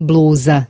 blusa.